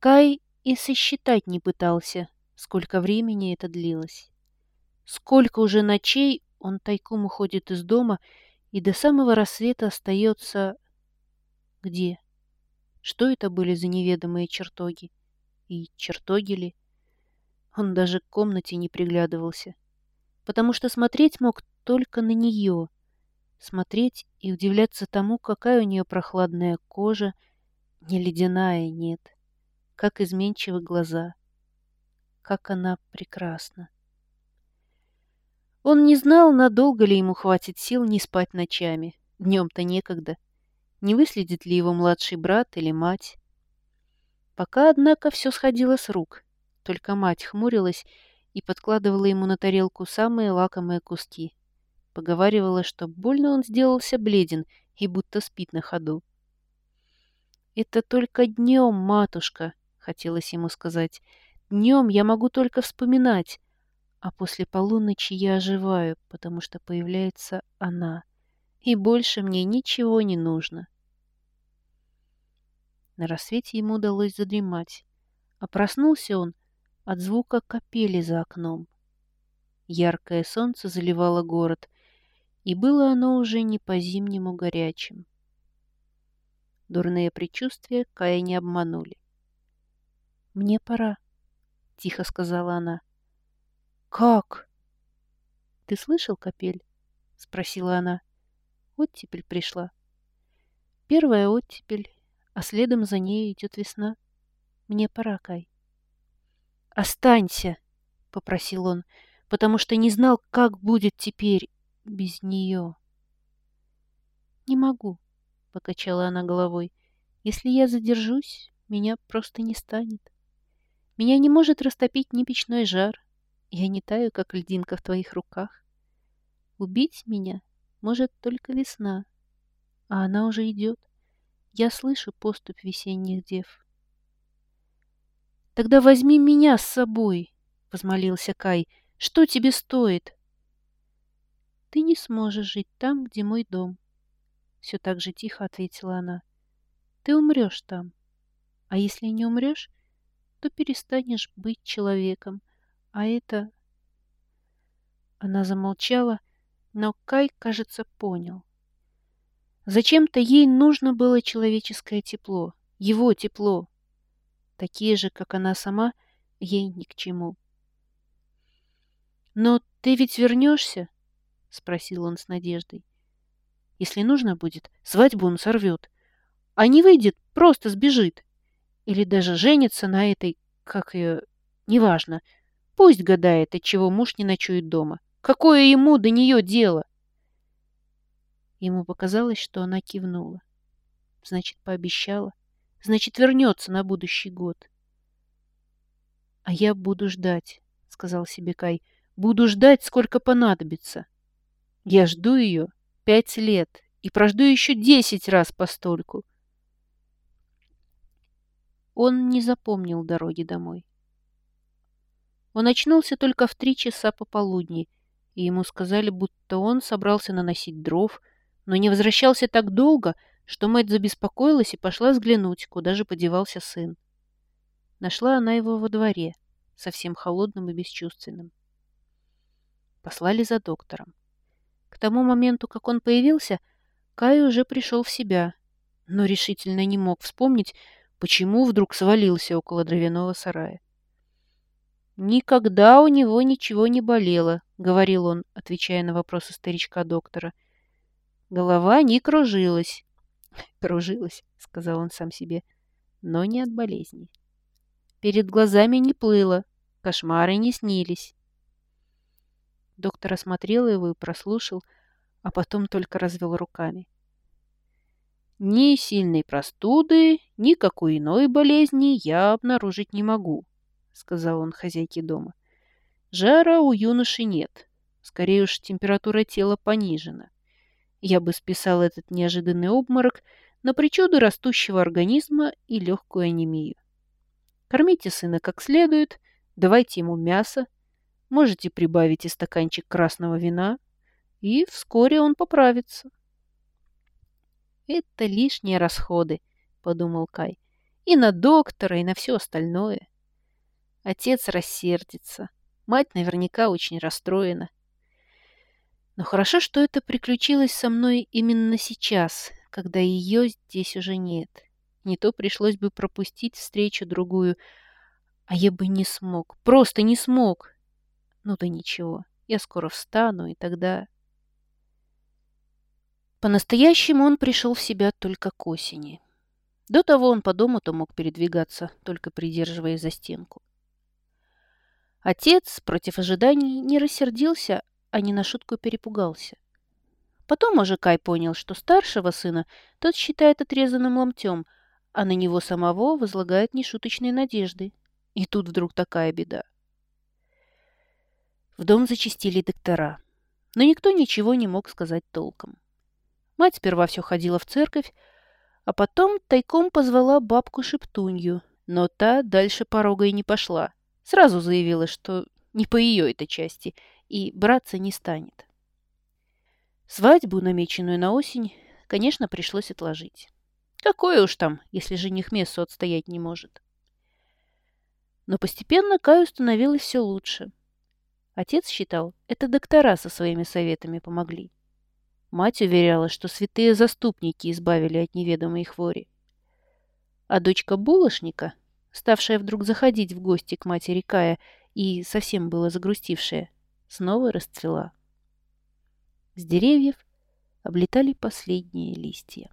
Кай и сосчитать не пытался, сколько времени это длилось. Сколько уже ночей он тайком уходит из дома и до самого рассвета остается... Где? Что это были за неведомые чертоги? И чертоги ли? Он даже к комнате не приглядывался, потому что смотреть мог только на нее. Смотреть и удивляться тому, какая у нее прохладная кожа, не ледяная, нет. Как изменчивы глаза. Как она прекрасна. Он не знал, надолго ли ему хватит сил не спать ночами. Днем-то некогда. Не выследит ли его младший брат или мать. Пока, однако, все сходило с рук. Только мать хмурилась и подкладывала ему на тарелку самые лакомые куски. Поговаривала, что больно он сделался бледен и будто спит на ходу. «Это только днем, матушка», — хотелось ему сказать. «Днем я могу только вспоминать, а после полуночи я оживаю, потому что появляется она, и больше мне ничего не нужно. На рассвете ему удалось задремать, а проснулся он от звука капели за окном. Яркое солнце заливало город, и было оно уже не по-зимнему горячим. Дурные предчувствия Кая не обманули. «Мне пора», — тихо сказала она. «Как?» «Ты слышал, капель?» — спросила она. Оттепель пришла. Первая оттепель, а следом за ней идет весна. Мне пора, Кай. «Останься!» — попросил он, потому что не знал, как будет теперь без нее. «Не могу», — покачала она головой. «Если я задержусь, меня просто не станет. Меня не может растопить ни печной жар, я не таю, как льдинка в твоих руках. Убить меня может только весна, а она уже идет. Я слышу поступь весенних дев. «Тогда возьми меня с собой», — возмолился Кай. «Что тебе стоит?» «Ты не сможешь жить там, где мой дом», — все так же тихо ответила она. «Ты умрешь там. А если не умрешь, то перестанешь быть человеком, а это... Она замолчала, но Кай, кажется, понял. Зачем-то ей нужно было человеческое тепло, его тепло. Такие же, как она сама, ей ни к чему. «Но ты ведь вернешься?» — спросил он с надеждой. «Если нужно будет, свадьбу он сорвет. А не выйдет, просто сбежит. Или даже женится на этой, как ее, неважно, Пусть гадает, от чего муж не ночует дома. Какое ему до нее дело? Ему показалось, что она кивнула. Значит, пообещала. Значит, вернется на будущий год. «А я буду ждать», — сказал себе Кай. «Буду ждать, сколько понадобится. Я жду ее пять лет и прожду еще десять раз постольку». Он не запомнил дороги домой. Он очнулся только в три часа пополудни, и ему сказали, будто он собрался наносить дров, но не возвращался так долго, что мать забеспокоилась и пошла взглянуть, куда же подевался сын. Нашла она его во дворе, совсем холодным и бесчувственным. Послали за доктором. К тому моменту, как он появился, Кай уже пришел в себя, но решительно не мог вспомнить, почему вдруг свалился около дровяного сарая. «Никогда у него ничего не болело», — говорил он, отвечая на вопросы старичка-доктора. Голова не кружилась. «Кружилась», — сказал он сам себе, — «но не от болезни». Перед глазами не плыло, кошмары не снились. Доктор осмотрел его и прослушал, а потом только развел руками. Ни сильной простуды, ни какой иной болезни я обнаружить не могу. — сказал он хозяйке дома. «Жара у юноши нет. Скорее уж температура тела понижена. Я бы списал этот неожиданный обморок на причуды растущего организма и легкую анемию. Кормите сына как следует, давайте ему мясо, можете прибавить и стаканчик красного вина, и вскоре он поправится». «Это лишние расходы», — подумал Кай. И на доктора, и на все остальное. Отец рассердится. Мать наверняка очень расстроена. Но хорошо, что это приключилось со мной именно сейчас, когда ее здесь уже нет. Не то пришлось бы пропустить встречу другую, а я бы не смог, просто не смог. Ну да ничего, я скоро встану, и тогда... По-настоящему он пришел в себя только к осени. До того он по дому-то мог передвигаться, только придерживаясь за стенку. Отец, против ожиданий, не рассердился, а не на шутку перепугался. Потом уже Кай понял, что старшего сына тот считает отрезанным ломтем, а на него самого возлагает нешуточные надежды. И тут вдруг такая беда. В дом зачистили доктора, но никто ничего не мог сказать толком. Мать сперва все ходила в церковь, а потом тайком позвала бабку Шептунью, но та дальше порога и не пошла. Сразу заявила, что не по ее этой части, и браться не станет. Свадьбу, намеченную на осень, конечно, пришлось отложить. Какое уж там, если жених мессу отстоять не может. Но постепенно Каю становилось все лучше. Отец считал, это доктора со своими советами помогли. Мать уверяла, что святые заступники избавили от неведомой хвори. А дочка булочника, ставшая вдруг заходить в гости к матери Кая и совсем было загрустившая, снова расцвела. С деревьев облетали последние листья.